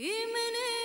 Imene